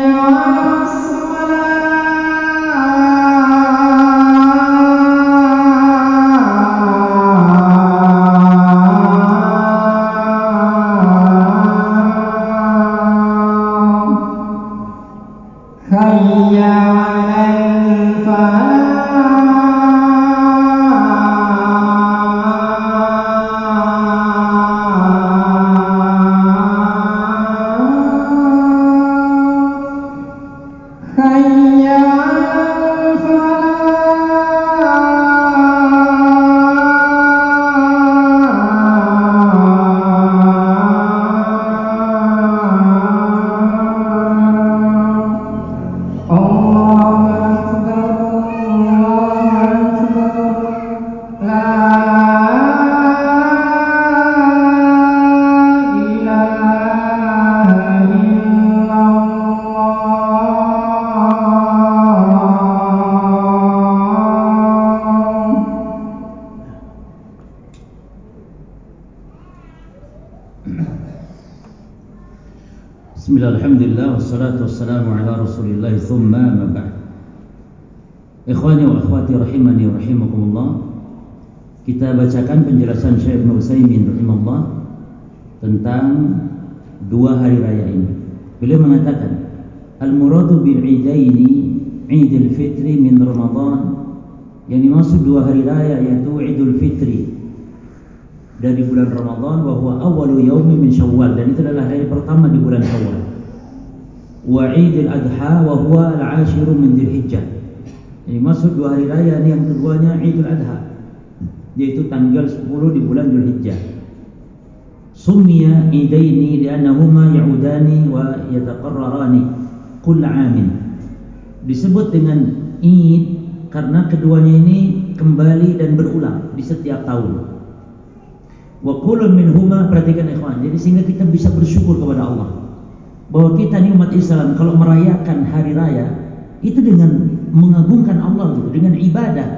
عَنِ الصَّلَاةِ Idul Adha wa huwa al-ashiru min Dzulhijjah. Ini masuk dua hari raya ini yang keduanya Idul Adha yaitu tanggal 10 di bulan Dzulhijjah. Summiya idaini li'annahuma ya'udani wa yataqarrarani kull 'amin. Disebut dengan Id karena keduanya ini kembali dan berulang di setiap tahun. Wa kullun minhuma perhatikan ikhwan. Jadi sehingga kita bisa bersyukur kepada Allah bahwa kita ini umat Islam kalau merayakan hari raya itu dengan mengagungkan Allah gitu, dengan ibadah,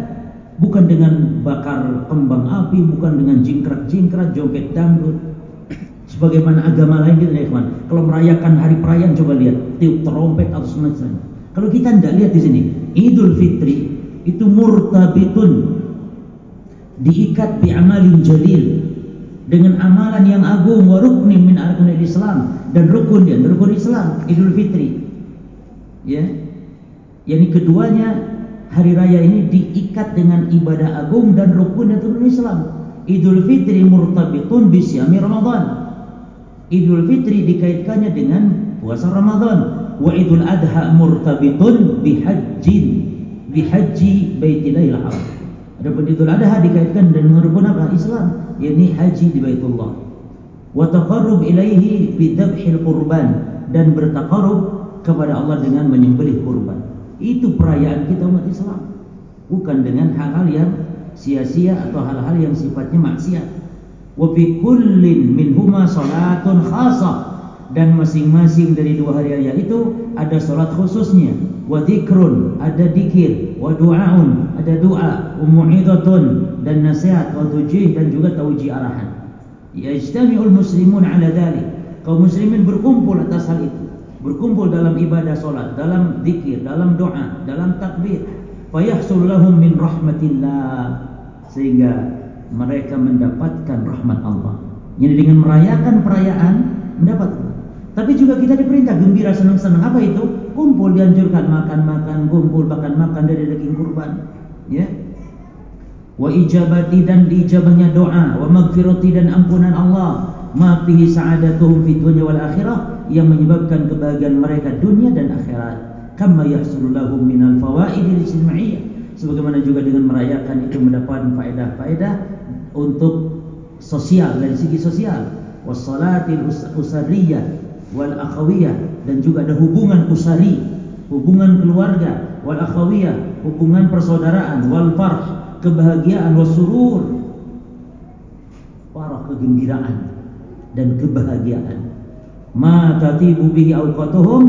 bukan dengan bakar kembang api, bukan dengan jingkrak-jingkrak, joget dangdut. Sebagaimana agama lain gitu ya, kawan. Kalau merayakan hari perayaan coba lihat tiup trompet atau semacamnya. Kalau kita tidak lihat di sini, Idul Fitri itu murtabitun diikat bi amalin jalil dengan amalan yang agung wa ruknin min arkanil Islam. Dan rukun dia rukun Islam Idul Fitri. Ya. Yakni keduanya hari raya ini diikat dengan ibadah agung dan rukun dan rukun Islam. Idul Fitri murtabitun bisyami Ramadan. Idul Fitri dikaitkannya dengan puasa Ramadan. Wa Idul Adha murtabitun bihajjin bihaji Baitillahil Haram Adapun Idul Adha dikaitkan dengan rukun apa? Islam, yakni haji di Baitullah. Wa taqarrub ilaihi bidzabhil qurban dan bertaqarrub kepada Allah dengan menyembelih kurban. Itu perayaan kita umat Islam. Bukan dengan hal-hal yang sia-sia atau hal-hal yang sifatnya maksiat. Wa fi kullin salatun khasah dan masing-masing dari dua hari raya itu ada salat khususnya. Wa dzikrun ada dikir wa du'aun ada doa wa mu'idhatun dan nasihat wa tujih dan juga tauji arahan. Yajtami'ul muslimun ala dhalik. Kaum muslimin berkumpul atas hal itu. Berkumpul dalam ibadah salat dalam dikir dalam doa dalam takbir. Fayahsul lahum min rahmatillah. Sehingga mereka mendapatkan rahmat Allah. Jadi dengan merayakan perayaan mendapatkan tapi juga kita diperintah gembira senang-senang. Apa itu? Kumpul dianjurkan makan-makan, kumpul bahkan makan dari daging kurban. Ya. Wa ijabati dan diijabahnya doa, wa magfirati dan ampunan Allah, ma fihi sa'adatuhum fid dunya wal akhirah yang menyebabkan kebahagiaan mereka dunia dan akhirat. Kama yahsulu lahum minal fawaid al-ijtimaiyah. Sebagaimana juga dengan merayakan itu mendapatkan faedah-faedah untuk sosial dari segi sosial. Wassalatil usariyah wal akhawiyah dan juga ada hubungan usari, hubungan keluarga, wal akhawiyah, hubungan persaudaraan, wal farh, kebahagiaan, wasurur, parah kegembiraan dan kebahagiaan. Ma tatibu bihi awqatuhum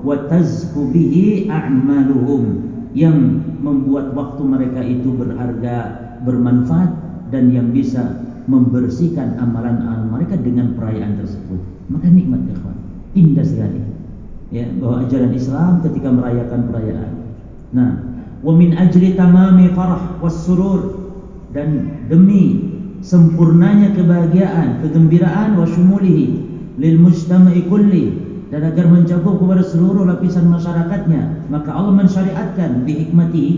wa tazku bihi a'maluhum yang membuat waktu mereka itu berharga, bermanfaat dan yang bisa membersihkan amalan-amalan mereka dengan perayaan tersebut. Maka nikmat ikhwan indah sekali. Ya bahwa ajaran Islam ketika merayakan perayaan. Nah, wa min ajli tamami farah was surur. Dan demi sempurnanya kebahagiaan, kegembiraan wa syumulihi lil mujtama'i kulli. Dan agar mencakup kepada seluruh lapisan masyarakatnya, maka Allah mensyariatkan bi hikmatihi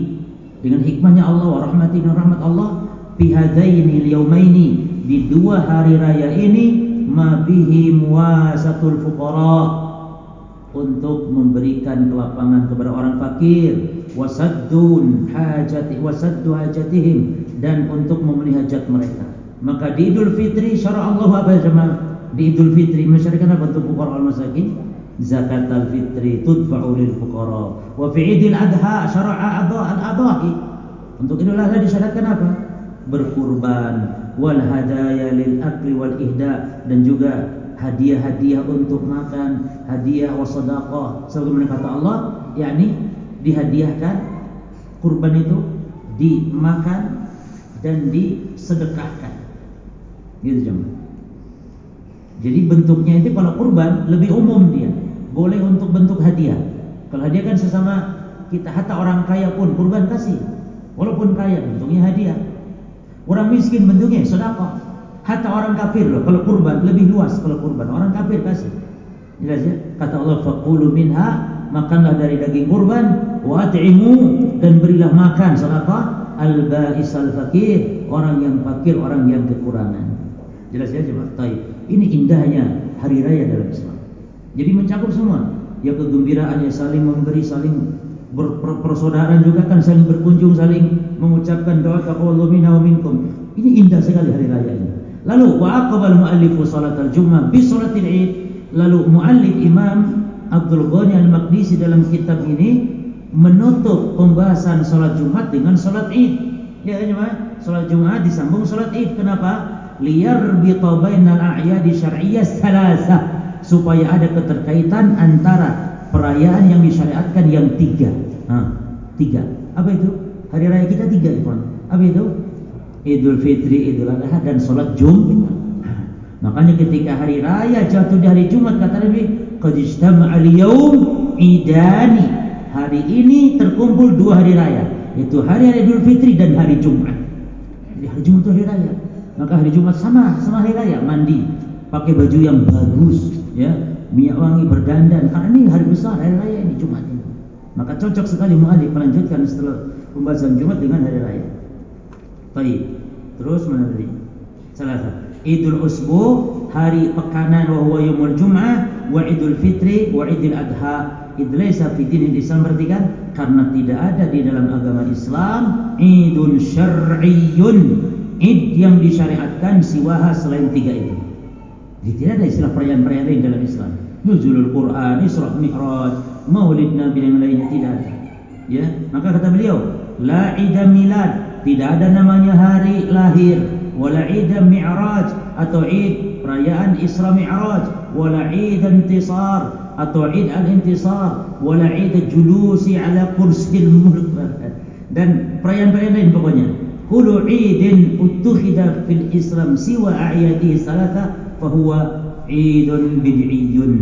dengan hikmahnya Allah wa rahmatihi dan rahmat Allah fi hadaini al-yaumaini di dua hari raya ini ma bihi muwasatul fuqara untuk memberikan kelapangan kepada orang fakir. Wasaddun hajati wasaddu hajatihim dan untuk memenuhi hajat mereka. Maka di Idul Fitri syara Allah apa jemaah? Di Idul Fitri mensyariatkan apa? Untuk fuqara al masakin? Zakat al fitri tudfa'u lil fuqara. Wa fi Idul Adha syara'a adha al adahi untuk Idul Adha disyariatkan apa berkurban wal hadaya lil akli wal ihda dan juga hadiah-hadiah untuk makan, hadiah wasadaqah. Sebagaimana kata Allah, yakni dihadiahkan kurban itu dimakan dan disedekahkan. Gitu jemaah. Jadi bentuknya itu kalau kurban lebih umum dia. Boleh untuk bentuk hadiah. Kalau hadiah kan sesama kita hatta orang kaya pun kurban kasih. Walaupun kaya bentuknya hadiah. Orang miskin bentuknya sedekah. Hatta orang kafir loh, kalau kurban lebih luas kalau kurban. Orang kafir kasih. Jelas ya? Kata Allah faqulu minha, makanlah dari daging kurban, wa at'imu dan berilah makan sedekah al-ba'is al-fakir, orang yang fakir, orang yang kekurangan. Jelas ya coba. Taib. Ini indahnya hari raya dalam Islam. Jadi mencakup semua. Ya kegembiraan ya saling memberi, saling persaudaraan juga kan saling berkunjung, saling mengucapkan doa taqabbalallahu minna wa minkum. Ini indah sekali hari raya ini. Lalu wa aqbal muallifu salatal jumat bi salatil id. Lalu muallif Imam Abdul Ghani Al-Maqdisi dalam kitab ini menutup pembahasan salat Jumat dengan salat Id. Ya jemaah, salat Jumat disambung salat Id. Kenapa? Liyar bi bainal a'yadi syar'iyyah salasah supaya ada keterkaitan antara perayaan yang disyariatkan yang tiga. Nah, tiga. Apa itu? Hari raya kita tiga, Ikhwan. Apa itu? Idul Fitri, Idul Adha dan sholat Jumat. Makanya ketika hari raya jatuh di hari Jumat kata Nabi, qad al yaum idani. Hari ini terkumpul dua hari raya, yaitu hari hari Idul Fitri dan hari Jumat. Jadi hari Jumat itu hari raya. Maka hari Jumat sama sama hari raya, mandi, pakai baju yang bagus, ya, minyak wangi berdandan. Karena ini hari besar hari raya ini Jumat ini. Maka cocok sekali mu'alif melanjutkan setelah pembahasan Jumat dengan hari raya. Baik. Terus mana tadi? Salah Idul Usbu hari pekanan wa huwa yaumul Jum'ah wa Idul Fitri wa Idul Adha. Idlaisa fi dinil Islam berarti kan karena tidak ada di dalam agama Islam idun syar'iyyun. Id yang disyariatkan siwaha selain tiga itu. Jadi tidak ada istilah perayaan-perayaan lain dalam Islam. Nuzulul Quran, Isra Mi'raj, Maulid Nabi yang lainnya tidak ada. Ya, maka kata beliau, la ida milad, tidak ada namanya hari lahir, wala ida mi'raj, atau Id perayaan Isra Mi'raj. Wala Id intisar atau Id al-intisar. Wala Id julusi ala kursil mulk. Dan perayaan-perayaan lain pokoknya. Kullu idin uttukhida fil Islam siwa a'yadi salata fahuwa idun bid'iyyun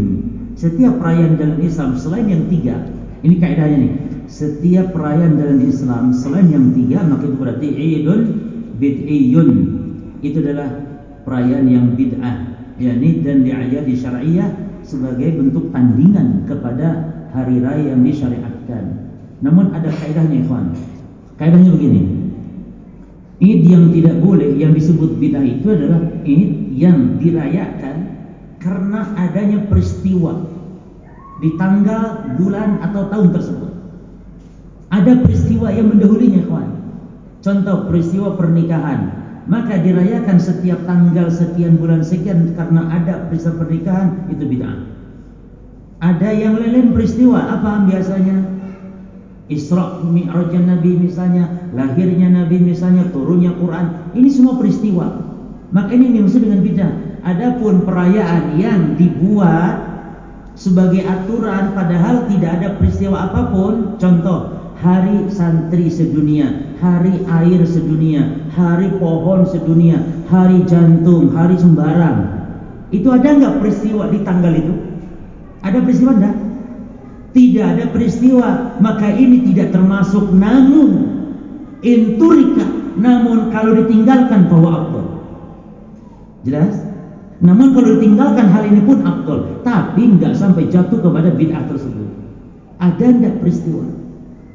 setiap perayaan dalam Islam selain yang tiga ini kaidahnya nih. Setiap perayaan dalam Islam selain yang tiga maka itu berarti idun bid'iyyun itu adalah perayaan yang bid'ah yakni dan diajari syariah sebagai bentuk tandingan kepada hari raya yang disyariatkan. Namun ada kaidahnya ikhwan. Kaidahnya begini. Id yang tidak boleh yang disebut bid'ah itu adalah Id yang dirayakan karena adanya peristiwa di tanggal, bulan atau tahun tersebut. Ada peristiwa yang mendahulinya, kawan. Contoh peristiwa pernikahan. Maka dirayakan setiap tanggal sekian bulan sekian karena ada peristiwa pernikahan itu bid'ah. Ada yang lain peristiwa apa biasanya? Isra Mi'raj Nabi misalnya, lahirnya Nabi misalnya, turunnya Quran. Ini semua peristiwa. Maka ini dimaksud dengan bid'ah. Adapun perayaan yang dibuat sebagai aturan padahal tidak ada peristiwa apa pun, contoh hari santri sedunia, hari air sedunia, hari pohon sedunia, hari jantung, hari sembarang. Itu ada nggak peristiwa di tanggal itu? Ada peristiwa enggak? tidak ada peristiwa maka ini tidak termasuk namun inturika namun kalau ditinggalkan bahwa abdul jelas? Namun kalau ditinggalkan hal ini pun abdul tapi nggak sampai jatuh kepada bid'ah tersebut. Ada enggak peristiwa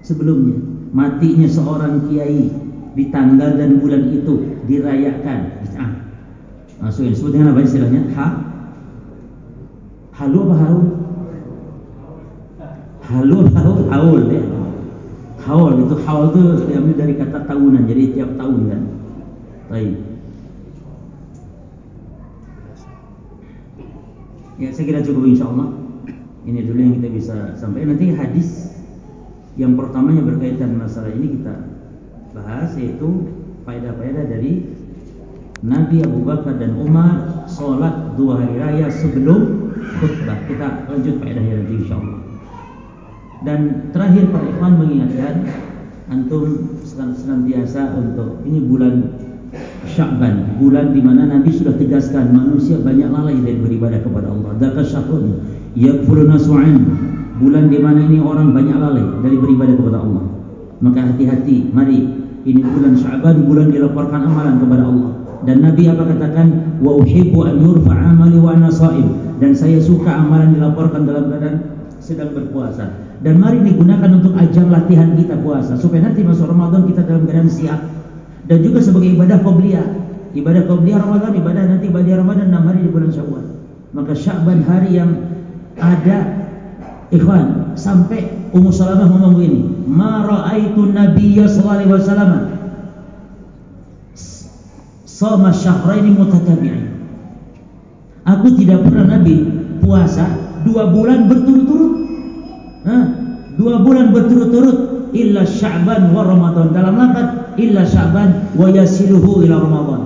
sebelumnya? Matinya seorang kiai di tanggal dan bulan itu dirayakan bid'ah. Masukin sebut dengan apa istilahnya? Ha? Halu apa haul? Halul haul haul ya. Haul itu haul itu diambil dari kata tahunan. Jadi tiap tahun kan. Baik. Ya saya kira cukup insya Allah. Ini dulu yang kita bisa sampaikan. Nanti hadis yang pertamanya berkaitan masalah ini kita bahas yaitu faedah-faedah dari Nabi Abu Bakar dan Umar sholat dua hari raya sebelum khutbah. Kita lanjut faedahnya nanti insya Allah. Dan terakhir para ikhwan mengingatkan antum senantiasa untuk ini bulan Sya'ban, bulan di mana Nabi sudah tegaskan manusia banyak lalai dari beribadah kepada Allah. Dzaka syahrun yakfuruna su'an. Bulan di mana ini orang banyak lalai dari beribadah kepada Allah. Maka hati-hati, mari ini bulan Sya'ban, bulan dilaporkan amalan kepada Allah. Dan Nabi apa katakan? Wa uhibbu an yurfa amali wa ana Dan saya suka amalan dilaporkan dalam keadaan sedang berpuasa dan mari digunakan untuk ajang latihan kita puasa supaya nanti masuk Ramadan kita dalam keadaan siap dan juga sebagai ibadah qabliyah ibadah qabliyah Ramadan ibadah nanti ibadah Ramadan enam hari di bulan Syawal. Maka Sya'ban hari yang ada ikhwan sampai Ummu Salamah ngomong begini ma raaitu nabiyya sallallahu alaihi wasallam. Sama syahraini mutatabi'in. Aku tidak pernah nabi puasa dua bulan berturut-turut. Dua bulan berturut-turut. Illa Sya'ban wa Ramadan. Dalam lafaz illa Sya'ban wa yasiluhu ila Ramadan.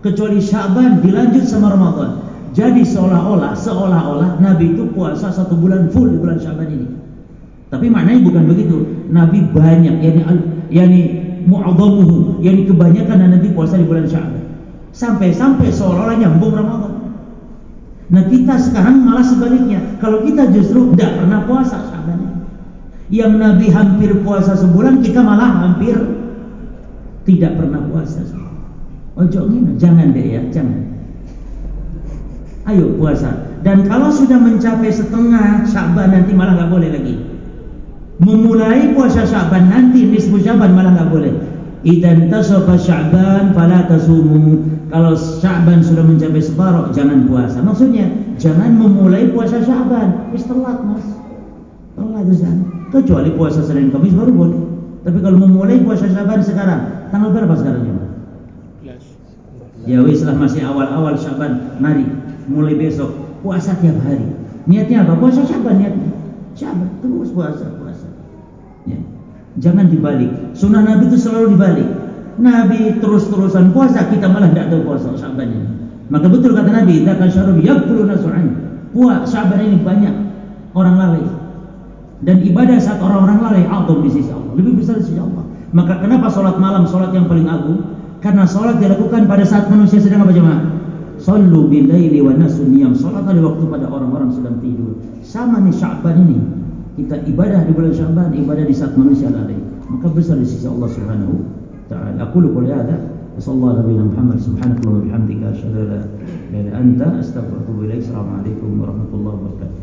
Kecuali Sya'ban dilanjut sama Ramadan. Jadi seolah-olah seolah-olah Nabi itu puasa satu bulan full di bulan Sya'ban ini. Tapi maknanya bukan begitu. Nabi banyak yani yani mu'adhamuhu yani kebanyakan Nabi puasa di bulan Sya'ban. Sampai-sampai seolah-olah nyambung Ramadan. Nah kita sekarang malah sebaliknya. Kalau kita justru tidak pernah puasa sahabatnya. Yang Nabi hampir puasa sebulan, kita malah hampir tidak pernah puasa. Ojo ini, jangan deh ya, jangan. Ayo puasa. Dan kalau sudah mencapai setengah Sya'ban nanti malah nggak boleh lagi. Memulai puasa Sya'ban nanti nisfu Sya'ban malah nggak boleh. Idan tasofa Sya'ban fala tasumu. Kalau Sya'ban sudah mencapai separuh jangan puasa. Maksudnya jangan memulai puasa Sya'ban. Wis telat, Mas. Telat. Kecuali puasa Senin Kamis baru boleh. Tapi kalau memulai puasa Sya'ban sekarang, tanggal berapa sekarang ya? Ya wis lah masih awal-awal Sya'ban. Mari mulai besok puasa tiap hari. Niatnya apa? Puasa Sya'ban niatnya. Sya'ban terus puasa, puasa. Ya. Jangan dibalik. Sunnah Nabi itu selalu dibalik. Nabi terus-terusan puasa, kita malah tidak tahu puasa Syaban ini. Maka betul kata Nabi, "Idza kasyarub yaqulu nasu'an." Puasa Syaban ini banyak orang lalai. Dan ibadah saat orang-orang lalai azam di sisi Allah, lebih besar di sisi Allah. Maka kenapa salat malam salat yang paling agung? Karena salat dilakukan pada saat manusia sedang apa jemaah? Sallu bil laili wa nasu niyam. Salat pada waktu pada orang-orang sedang tidur. Sama nih Sya'ban ini. Kita ibadah di bulan Sya'ban, ibadah di saat manusia lalai. Maka besar di sisi Allah Subhanahu taala. Aku ada. Wa atubu ilaik. Assalamualaikum warahmatullahi wabarakatuh.